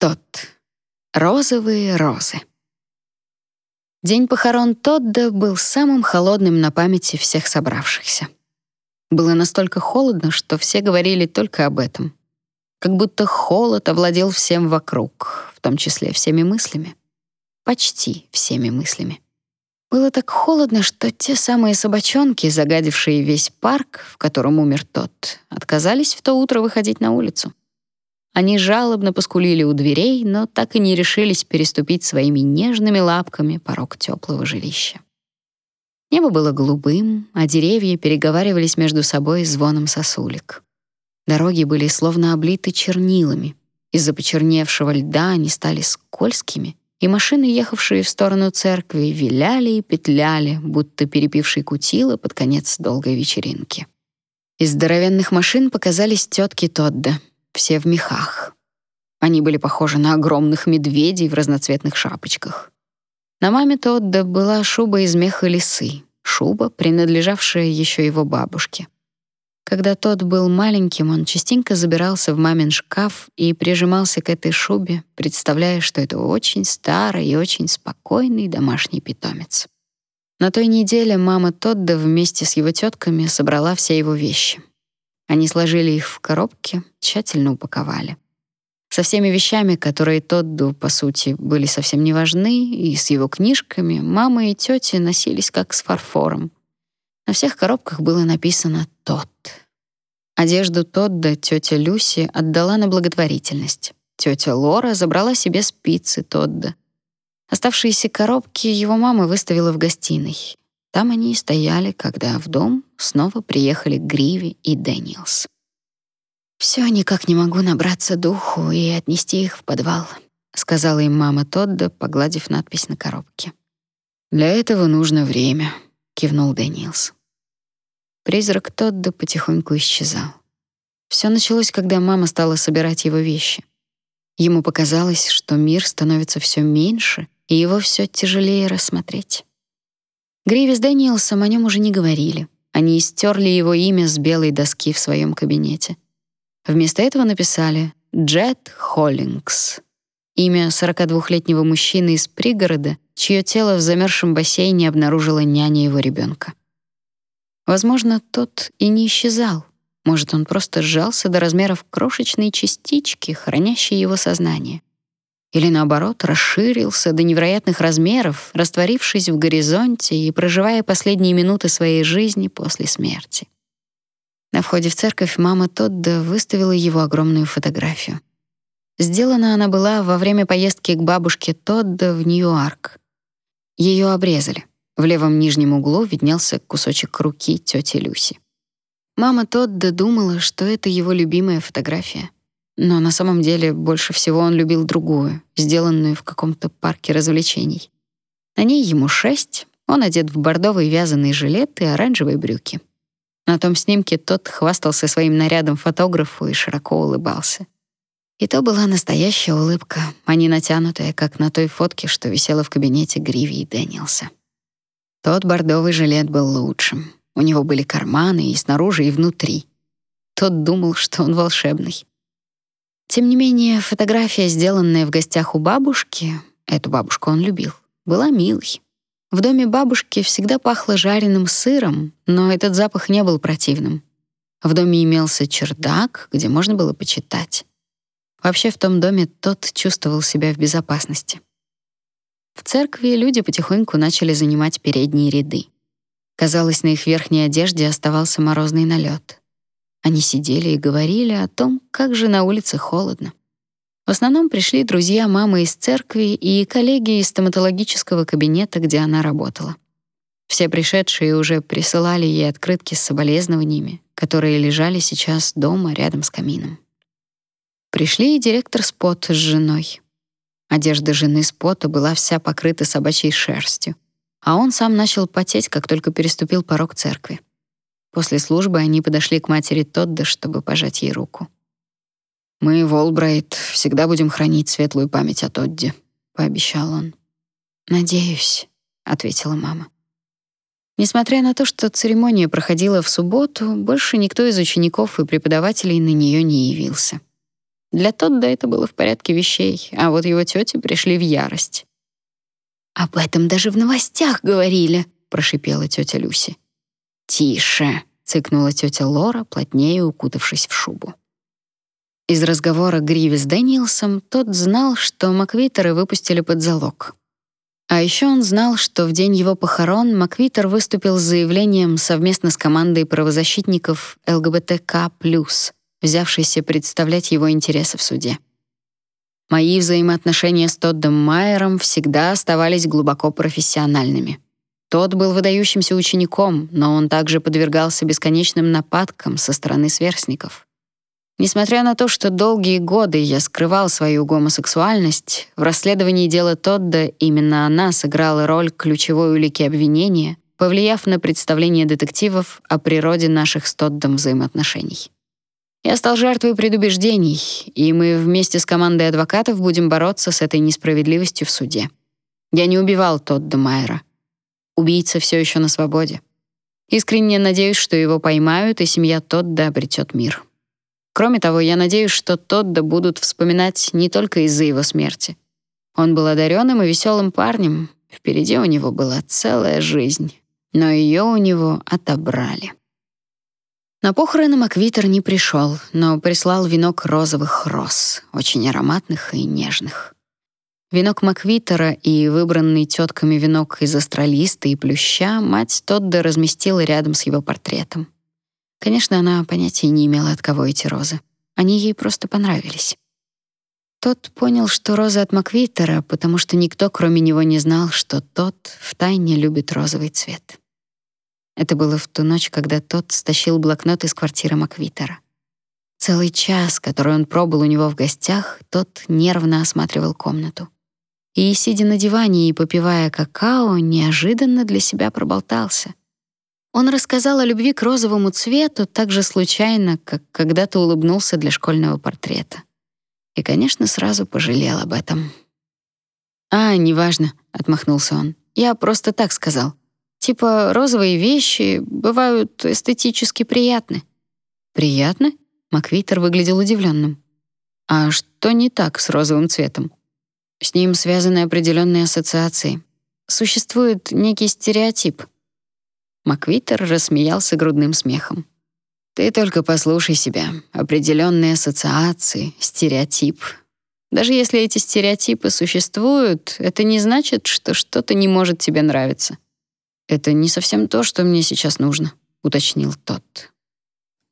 Тот. Розовые розы. День похорон Тодда был самым холодным на памяти всех собравшихся. Было настолько холодно, что все говорили только об этом. Как будто холод овладел всем вокруг, в том числе всеми мыслями. Почти всеми мыслями. Было так холодно, что те самые собачонки, загадившие весь парк, в котором умер тот, отказались в то утро выходить на улицу. Они жалобно поскулили у дверей, но так и не решились переступить своими нежными лапками порог теплого жилища. Небо было голубым, а деревья переговаривались между собой звоном сосулек. Дороги были словно облиты чернилами. Из-за почерневшего льда они стали скользкими, и машины, ехавшие в сторону церкви, виляли и петляли, будто перепившие кутила под конец долгой вечеринки. Из здоровенных машин показались тетки Тодда, все в мехах. Они были похожи на огромных медведей в разноцветных шапочках. На маме Тодда была шуба из меха лисы, шуба, принадлежавшая еще его бабушке. Когда тот был маленьким, он частенько забирался в мамин шкаф и прижимался к этой шубе, представляя, что это очень старый и очень спокойный домашний питомец. На той неделе мама Тодда вместе с его тетками собрала все его вещи. Они сложили их в коробки, тщательно упаковали. Со всеми вещами, которые Тодду, по сути, были совсем не важны, и с его книжками, мама и тёти носились как с фарфором. На всех коробках было написано «Тот». Одежду Тодда тетя Люси отдала на благотворительность. Тетя Лора забрала себе спицы Тодда. Оставшиеся коробки его мама выставила в гостиной. Там они и стояли, когда в дом снова приехали Гриви и Дэниелс. «Всё никак не могу набраться духу и отнести их в подвал», сказала им мама Тодда, погладив надпись на коробке. «Для этого нужно время», — кивнул Дэниелс. Призрак Тодда потихоньку исчезал. Всё началось, когда мама стала собирать его вещи. Ему показалось, что мир становится всё меньше, и его всё тяжелее рассмотреть. Гриви с Дэниелсом о нем уже не говорили. Они истерли его имя с белой доски в своем кабинете. Вместо этого написали «Джет Холлингс». Имя 42-летнего мужчины из пригорода, чье тело в замерзшем бассейне обнаружила няня его ребенка. Возможно, тот и не исчезал. Может, он просто сжался до размеров крошечной частички, хранящей его сознание или наоборот, расширился до невероятных размеров, растворившись в горизонте и проживая последние минуты своей жизни после смерти. На входе в церковь мама Тодда выставила его огромную фотографию. Сделана она была во время поездки к бабушке Тодда в Нью-Йорк. Ее обрезали. В левом нижнем углу виднелся кусочек руки тети Люси. Мама Тодда думала, что это его любимая фотография — но на самом деле больше всего он любил другую, сделанную в каком-то парке развлечений. На ней ему шесть, он одет в бордовый вязаный жилет и оранжевые брюки. На том снимке тот хвастался своим нарядом фотографу и широко улыбался. И то была настоящая улыбка, а не натянутая, как на той фотке, что висела в кабинете Гриви и Дэниелса. Тот бордовый жилет был лучшим. У него были карманы и снаружи, и внутри. Тот думал, что он волшебный. Тем не менее, фотография, сделанная в гостях у бабушки, эту бабушку он любил, была милой. В доме бабушки всегда пахло жареным сыром, но этот запах не был противным. В доме имелся чердак, где можно было почитать. Вообще в том доме тот чувствовал себя в безопасности. В церкви люди потихоньку начали занимать передние ряды. Казалось, на их верхней одежде оставался морозный налет. Они сидели и говорили о том, как же на улице холодно. В основном пришли друзья мамы из церкви и коллеги из стоматологического кабинета, где она работала. Все пришедшие уже присылали ей открытки с соболезнованиями, которые лежали сейчас дома рядом с камином. Пришли и директор Спот с женой. Одежда жены Спота была вся покрыта собачьей шерстью, а он сам начал потеть, как только переступил порог церкви. После службы они подошли к матери Тодда, чтобы пожать ей руку. «Мы, Волбрайт, всегда будем хранить светлую память о Тодде», — пообещал он. «Надеюсь», — ответила мама. Несмотря на то, что церемония проходила в субботу, больше никто из учеников и преподавателей на нее не явился. Для Тодда это было в порядке вещей, а вот его тети пришли в ярость. «Об этом даже в новостях говорили», — прошипела тетя Люси. «Тише», — цыкнула тетя Лора, плотнее укутавшись в шубу. Из разговора Гриви с Дэниелсом тот знал, что Маквитеры выпустили под залог. А еще он знал, что в день его похорон Маквитер выступил с заявлением совместно с командой правозащитников ЛГБТК+, взявшейся представлять его интересы в суде. Мои взаимоотношения с Тоддом Майером всегда оставались глубоко профессиональными. Тот был выдающимся учеником, но он также подвергался бесконечным нападкам со стороны сверстников. Несмотря на то, что долгие годы я скрывал свою гомосексуальность, в расследовании дела Тодда именно она сыграла роль ключевой улики обвинения, повлияв на представление детективов о природе наших с Тоддом взаимоотношений. Я стал жертвой предубеждений, и мы вместе с командой адвокатов будем бороться с этой несправедливостью в суде. Я не убивал Тодда Майера. Убийца все еще на свободе. Искренне надеюсь, что его поймают, и семья Тодда обретет мир. Кроме того, я надеюсь, что Тодда будут вспоминать не только из-за его смерти. Он был одаренным и веселым парнем, впереди у него была целая жизнь, но ее у него отобрали. На похороны Маквитер не пришел, но прислал венок розовых роз, очень ароматных и нежных. Венок Маквитера и выбранный тетками венок из астралиста и плюща мать Тодда разместила рядом с его портретом. Конечно, она понятия не имела, от кого эти розы. Они ей просто понравились. Тот понял, что розы от Маквитера, потому что никто, кроме него, не знал, что тот втайне любит розовый цвет. Это было в ту ночь, когда тот стащил блокнот из квартиры Маквитера. Целый час, который он пробыл у него в гостях, тот нервно осматривал комнату. И, сидя на диване и попивая какао, неожиданно для себя проболтался. Он рассказал о любви к розовому цвету так же случайно, как когда-то улыбнулся для школьного портрета. И, конечно, сразу пожалел об этом. «А, неважно», — отмахнулся он. «Я просто так сказал. Типа розовые вещи бывают эстетически приятны». «Приятны?» — Маквитер выглядел удивленным. «А что не так с розовым цветом?» «С ним связаны определенные ассоциации. Существует некий стереотип — Маквитер рассмеялся грудным смехом. Ты только послушай себя. Определенные ассоциации, стереотип. Даже если эти стереотипы существуют, это не значит, что что-то не может тебе нравиться. Это не совсем то, что мне сейчас нужно, уточнил тот.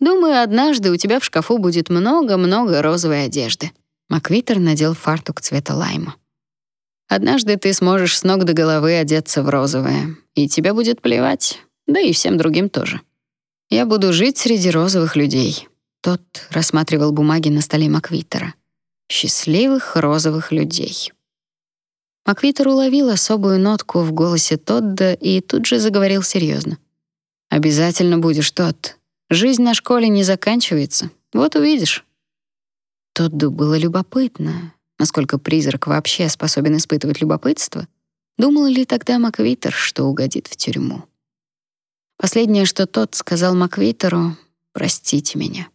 Думаю, однажды у тебя в шкафу будет много-много розовой одежды. Маквитер надел фартук цвета лайма. Однажды ты сможешь с ног до головы одеться в розовое, и тебе будет плевать да и всем другим тоже. Я буду жить среди розовых людей. Тот рассматривал бумаги на столе Маквитера. Счастливых розовых людей. Маквитер уловил особую нотку в голосе Тодда и тут же заговорил серьезно. «Обязательно будешь, Тодд. Жизнь на школе не заканчивается. Вот увидишь». Тодду было любопытно, насколько призрак вообще способен испытывать любопытство. Думал ли тогда Маквитер, что угодит в тюрьму? Последнее, что тот сказал Маквитеру, «Простите меня».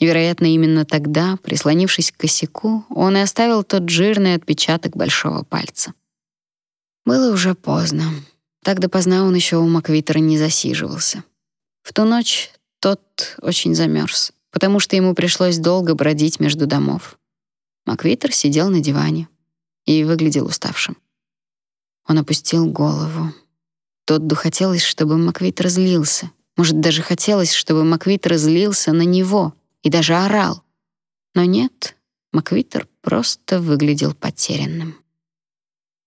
вероятно, именно тогда, прислонившись к косяку, он и оставил тот жирный отпечаток большого пальца. Было уже поздно. Так допоздна он еще у Маквитера не засиживался. В ту ночь тот очень замерз, потому что ему пришлось долго бродить между домов. Маквитер сидел на диване и выглядел уставшим. Он опустил голову. Тодду хотелось, чтобы Маквит разлился. Может, даже хотелось, чтобы Маквит разлился на него и даже орал. Но нет, Маквитер просто выглядел потерянным.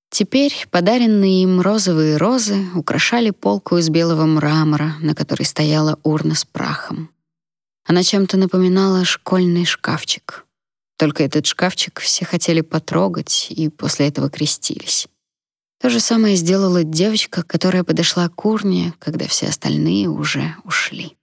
Теперь подаренные им розовые розы украшали полку из белого мрамора, на которой стояла урна с прахом. Она чем-то напоминала школьный шкафчик. Только этот шкафчик все хотели потрогать и после этого крестились. То же самое сделала девочка, которая подошла к урне, когда все остальные уже ушли.